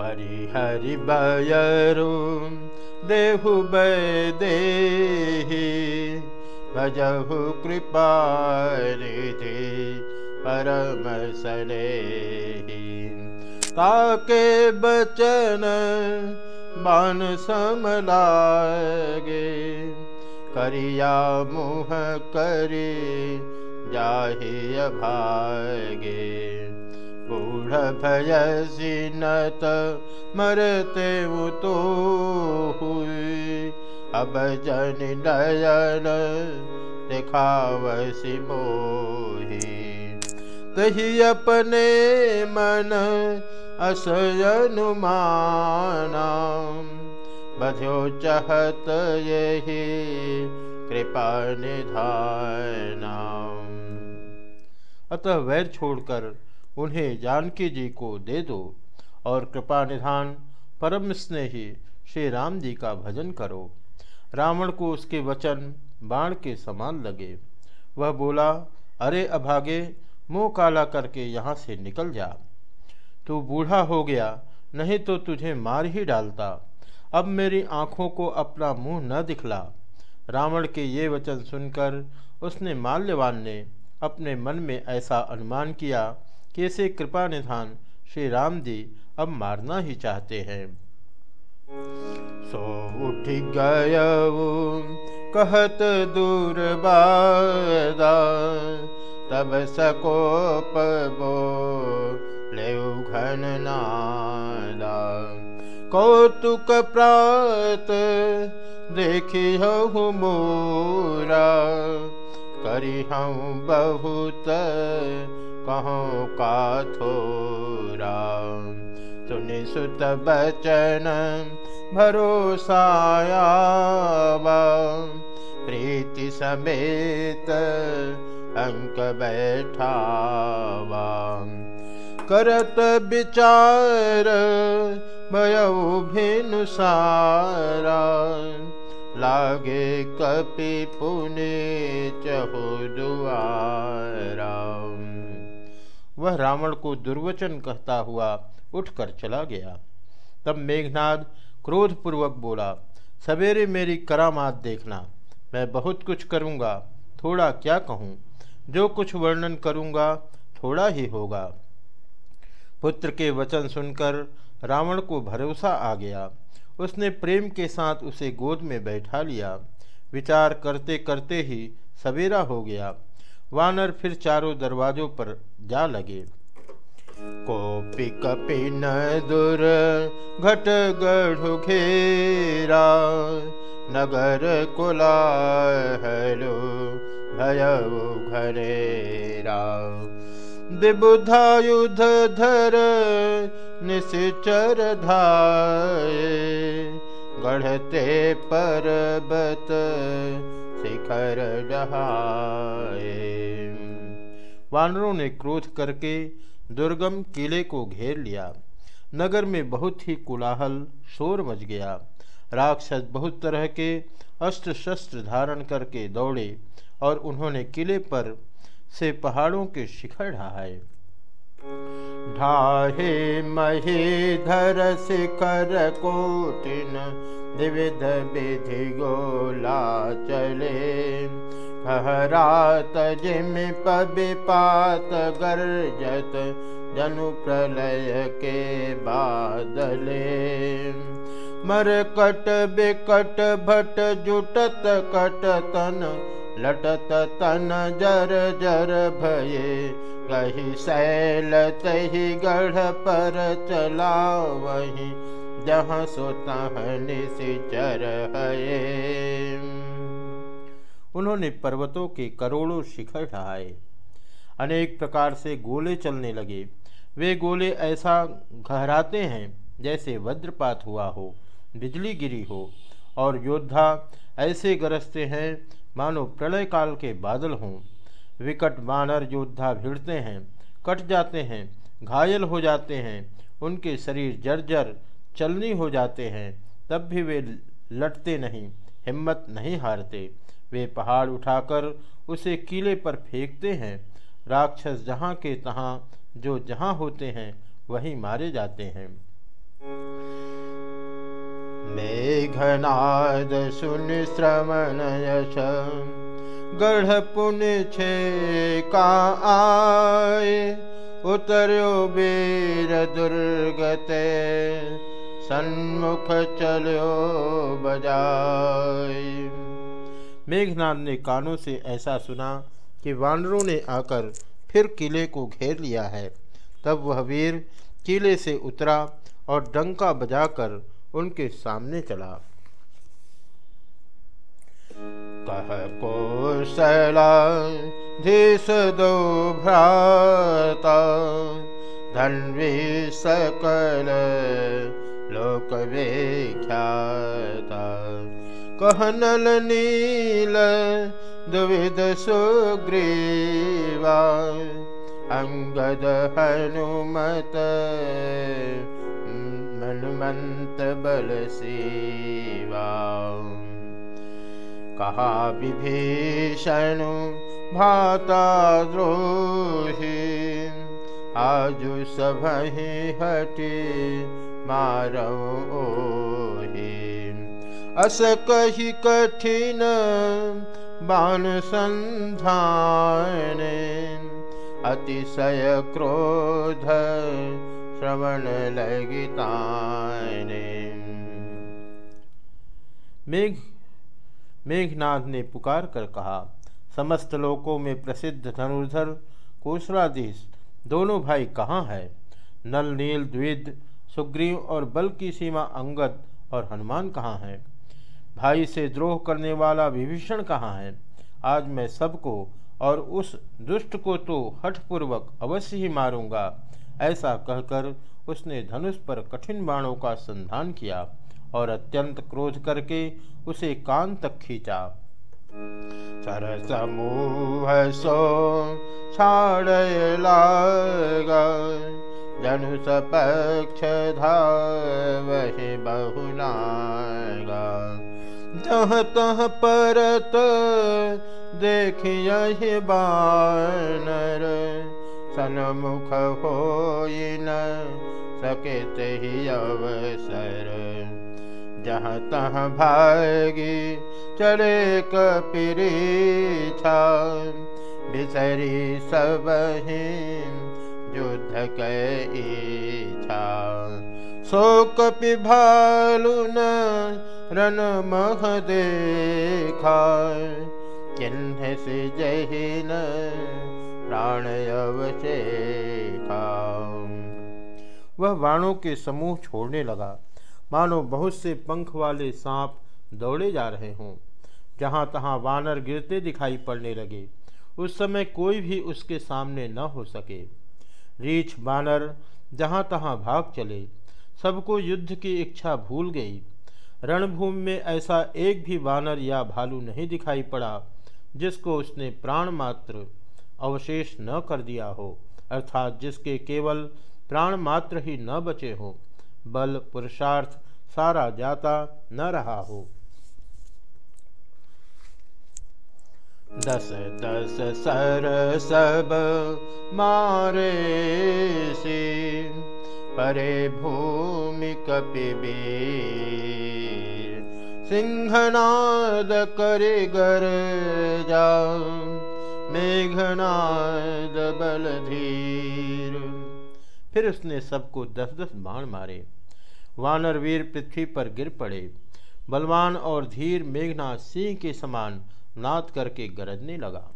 परिहरि बयरु देहु देहि भजहु कृपारिधि परम सनेहि ताके बचन मान समलागे करिया मुह करी जाहि अभागे भयसी नत मरते तो हुई। अब जन नयन दिखावसी मोही तही अपने मन असयनुमाना बध्यो चहत यही कृपा निधाना। अतः वैर छोड़कर उन्हें जानकी जी को दे दो और कृपा निधान, परम स्नेही श्री राम जी का भजन करो। रावण को उसके वचन बाण के समान लगे। वह बोला, अरे अभागे, मुँह काला करके यहाँ से निकल जा। तू बूढ़ा हो गया, नहीं तो तुझे मार ही डालता। अब मेरी आँखों को अपना मुँह न दिखला रावण के ये वचन सुनकर उसने माल्यवान ने अपने मन में ऐसा अनुमान किया कि इसे कृपा निधान श्री राम जी अब मारना ही चाहते हैं। सो उठ गय कहत दूर तब सकोप बो ले घन नादा। कौतुक प्रात देखी हूँ मोरा करी हूँ बहुत कहूँ का थोरा सुनि सुत बचन भरोसाया प्रीति समेत अंक बैठावा करत विचार भयऊ भिनुसारा लागे कपि पुने चहु दुआरा। वह रावण को दुर्वचन कहता हुआ उठकर चला गया। तब मेघनाद क्रोधपूर्वक बोला, सवेरे मेरी करामात देखना, मैं बहुत कुछ करूँगा, थोड़ा क्या कहूँ? जो कुछ वर्णन करूँगा, थोड़ा ही होगा। पुत्र के वचन सुनकर रावण को भरोसा आ गया। उसने प्रेम के साथ उसे गोद में बैठा लिया। विचार करते करते ही सवेरा हो गया। वानर फिर चारों दरवाजों पर जा लगे। कोपी कपिन दुर घट गढ़ घेरा, नगर कुला हलो भय घरेरा विबुधायुध धर, निश्चर धाये, गढ़ते पर्वत, शिखर डहाए वानरों ने क्रोध करके दुर्गम किले को घेर लिया। नगर में बहुत ही कुलाहल, शोर मच गया। राक्षस बहुत तरह के अस्त्र शस्त्र धारण करके दौड़े और उन्होंने किले पर से पहाड़ों के शिखर ढहाए। ढाहे धर शिखर कोटिन विविध विधि गोला चले। हरात जिम पबिपात गर्जत जनु प्रलय के बादले। मरकट बिकट भट जुटत कट तन लटत तन जर जर भये। कही सैल तही गढ़ पर चला वही जहाँ सो चर उन्होंने पर्वतों के करोड़ों शिखर ढहाए। अनेक प्रकार से गोले चलने लगे। वे गोले ऐसा गहराते हैं जैसे वज्रपात हुआ हो, बिजली गिरी हो, और योद्धा ऐसे गरजते हैं, मानो प्रलय काल के बादल हों। विकट बानर योद्धा भिड़ते हैं, कट जाते हैं, घायल हो जाते हैं, उनके शरीर जर्जर, चलनी हो जाते हैं, तब भी वे लटते नहीं, हिम्मत नहीं हारते। वे पहाड़ उठाकर उसे किले पर फेंकते हैं। राक्षस जहाँ के तहाँ, जो जहाँ होते हैं, वहीं मारे जाते हैं। मेघनाद सुन श्रवण यश गढ़ पुण्य छे का आए उतर्यो वीर दुर्गते सन्मुख चलो बजाय मेघनाथ ने कानों से ऐसा सुना कि वानरों ने आकर फिर किले को घेर लिया है। तब वह वीर किले से उतरा और डंका बजाकर उनके सामने चला। कह कौशला धीस दो भ्राता, धन्वी सकल लोक विख्याता। कहनल नील द्विद सुग्रीवा। अंगद हनुमत मनुमंत बल सेवा। कहा विभीषण भाता द्रोही आजु सब हटे मारो अस कही कठिन बाण संधान, अतिशय क्रोध श्रवण लगिताने मेघ मेघनाथ ने पुकार कर कहा, समस्त लोकों में प्रसिद्ध धनुर्धर कोसलाधीश दोनों भाई कहाँ है? नल, नील, द्विद, सुग्रीव और बल की सीमा अंगद और हनुमान कहाँ हैं? भाई से द्रोह करने वाला विभीषण कहाँ है? आज मैं सबको और उस दुष्ट को तो हठपूर्वक अवश्य ही मारूँगा। ऐसा कहकर उसने धनुष पर कठिन बाणों का संधान किया और अत्यंत क्रोध करके उसे कान तक खींचा। सो धनुष पक्ष धावहि बहुनागा जह तह परत देखिय बानर। सनमुख हो न सकित ही अवसर। जहाँ तह भागी चले कपिरी छा बिसरी सब युद्ध कैछा शोक पिभालु न रन मह देखा चिन्ह से जहीन प्राण अवशेखा वह वाणों के समूह छोड़ने लगा। मानो बहुत से पंख वाले सांप दौड़े जा रहे हों। जहाँ तहाँ वानर गिरते दिखाई पड़ने लगे। उस समय कोई भी उसके सामने न हो सके। रीछ बानर जहाँ तहाँ भाग चले। सबको युद्ध की इच्छा भूल गई। रणभूमि में ऐसा एक भी वानर या भालू नहीं दिखाई पड़ा, जिसको उसने प्राण मात्र अवशेष न कर दिया हो, अर्थात जिसके केवल प्राण मात्र ही न बचे हो, बल, पुरुषार्थ सारा जाता न रहा हो। दस दस, सर, सब मारे से परे भूमि कपिबीर सिंहनाद करे गर जा, मेघनाद बल धीर। फिर उसने सबको दस दस बाण मारे, वानर वीर पृथ्वी पर गिर पड़े। बलवान और धीर मेघनाथ सिंह के समान नाद करके गरजने लगा।